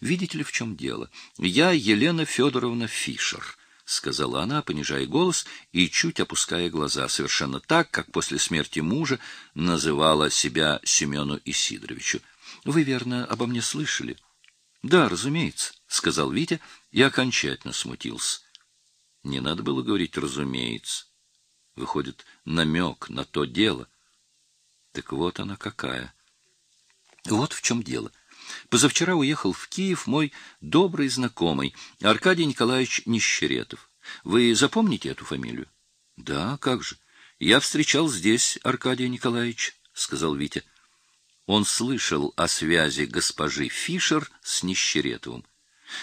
Видите ли, в чем дело? Я Елена Федоровна Фишер, — сказала она, понижая голос и чуть опуская глаза, совершенно так, как после смерти мужа называла себя Семену Исидоровичу. — Вы, верно, обо мне слышали? — Да, разумеется, — сказал Витя и окончательно смутился. Не надо было говорить «разумеется». Выходит, намек на то дело. Так вот она какая. Вот в чем дело. Позавчера уехал в Киев мой добрый знакомый Аркадий Николаевич Нищеретов. Вы запомните эту фамилию? — Да, как же. Я встречал здесь Аркадия Николаевич, — сказал Витя. Он слышал о связи госпожи Фишер с Нищеретовым.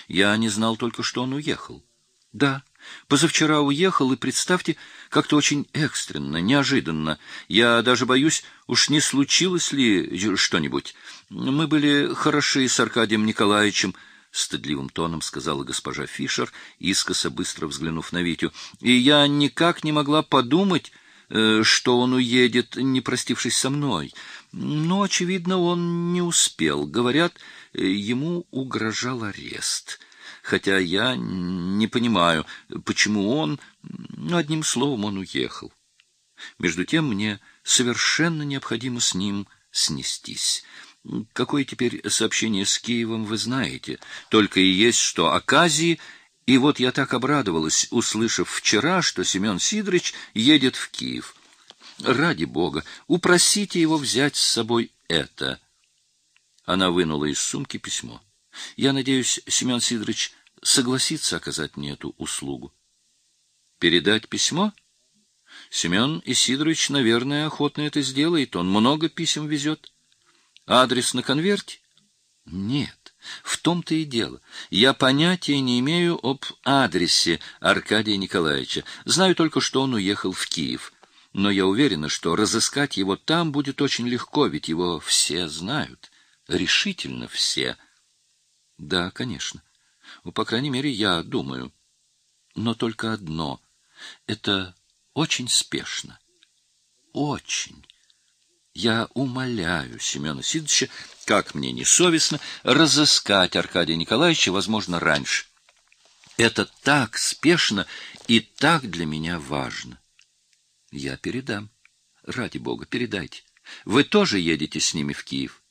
Я не знал только, что он уехал. — Да, позавчера уехал, и, представьте, как-то очень экстренно, неожиданно. Я даже боюсь, уж не случилось ли что-нибудь. Мы были хороши с Аркадием Николаевичем, — стыдливым тоном сказала госпожа Фишер, искоса быстро взглянув на Витю. — И я никак не могла подумать, э, что он уедет, не простившись со мной. Но, очевидно, он не успел. Говорят, ему угрожал арест. Хотя я не понимаю, почему он... Ну, одним словом, он уехал. Между тем мне совершенно необходимо с ним снестись. Какое теперь сообщение с Киевом, вы знаете. Только и есть, что оказии... И вот я так обрадовалась, услышав вчера, что Семен Сидорович едет в Киев. Ради бога, упросите его взять с собой это. Она вынула из сумки письмо. Я надеюсь, Семен Сидорович согласится оказать мне эту услугу. Передать письмо? Семен Исидорович, наверное, охотно это сделает. Он много писем везет. Адрес на конверте? Нет, в том-то и дело. Я понятия не имею об адресе Аркадия Николаевича. Знаю только, что он уехал в Киев. Но я уверена, что разыскать его там будет очень легко, ведь его все знают. Решительно все. Да, конечно. Ну, по крайней мере, я думаю. Но только одно. Это очень спешно. Очень. Я умоляю Семена Сидоровича, как мне не совестно, разыскать Аркадия Николаевича, возможно, раньше. Это так спешно и так для меня важно. Я передам. Ради бога, передайте. Вы тоже едете с ними в Киев?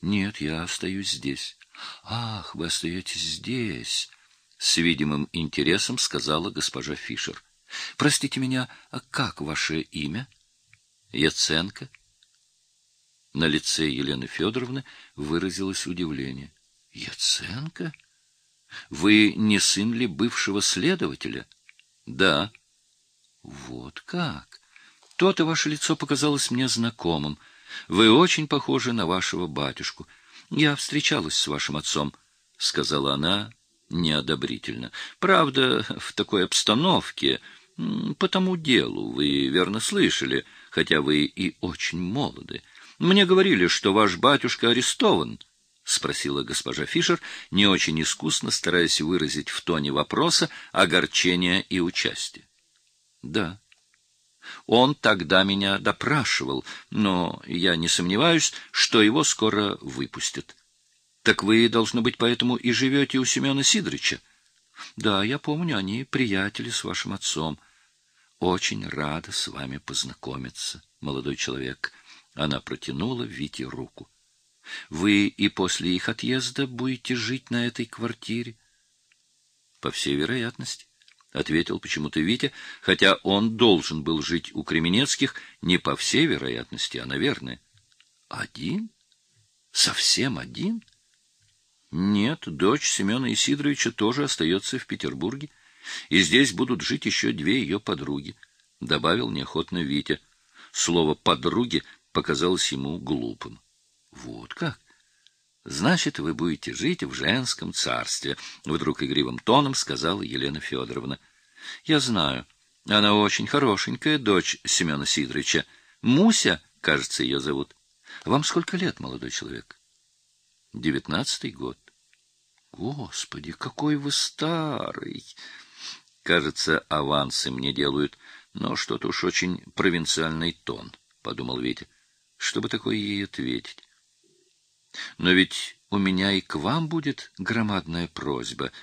Нет, я остаюсь здесь. Ах, вы остаетесь здесь, с видимым интересом сказала госпожа Фишер. Простите меня, а как ваше имя? Яценко. На лице Елены Федоровны выразилось удивление. Яценко? Вы не сын ли бывшего следователя? Да. Вот как. То-то ваше лицо показалось мне знакомым. Вы очень похожи на вашего батюшку. Я встречалась с вашим отцом, — сказала она неодобрительно. Правда, в такой обстановке, по тому делу, вы верно слышали, хотя вы и очень молоды. Мне говорили, что ваш батюшка арестован, — спросила госпожа Фишер, не очень искусно стараясь выразить в тоне вопроса огорчение и участие. — Да. Он тогда меня допрашивал, но я не сомневаюсь, что его скоро выпустят. Так вы, должно быть, поэтому и живете у Семена Сидорыча? Да, я помню, они приятели с вашим отцом. Очень рада с вами познакомиться, молодой человек. Она протянула Вите руку. Вы и после их отъезда будете жить на этой квартире? По всей вероятности. — ответил почему-то Витя, хотя он должен был жить у Кременецких не по всей вероятности, а наверное. — Один? Совсем один? Нет, дочь Семена Исидоровича тоже остается в Петербурге, и здесь будут жить еще две ее подруги, — добавил неохотно Витя. Слово «подруги» показалось ему глупым. — Вот как? Значит, вы будете жить в женском царстве, — вдруг игривым тоном сказала Елена Федоровна. — Я знаю. Она очень хорошенькая дочь Семена Сидоровича. Муся, кажется, ее зовут. Вам сколько лет, молодой человек? — Девятнадцатый год. — Господи, какой вы старый! Кажется, авансы мне делают, но что-то уж очень провинциальный тон, — подумал Витя. Чтобы такое ей ответить? Но ведь у меня и к вам будет громадная просьба,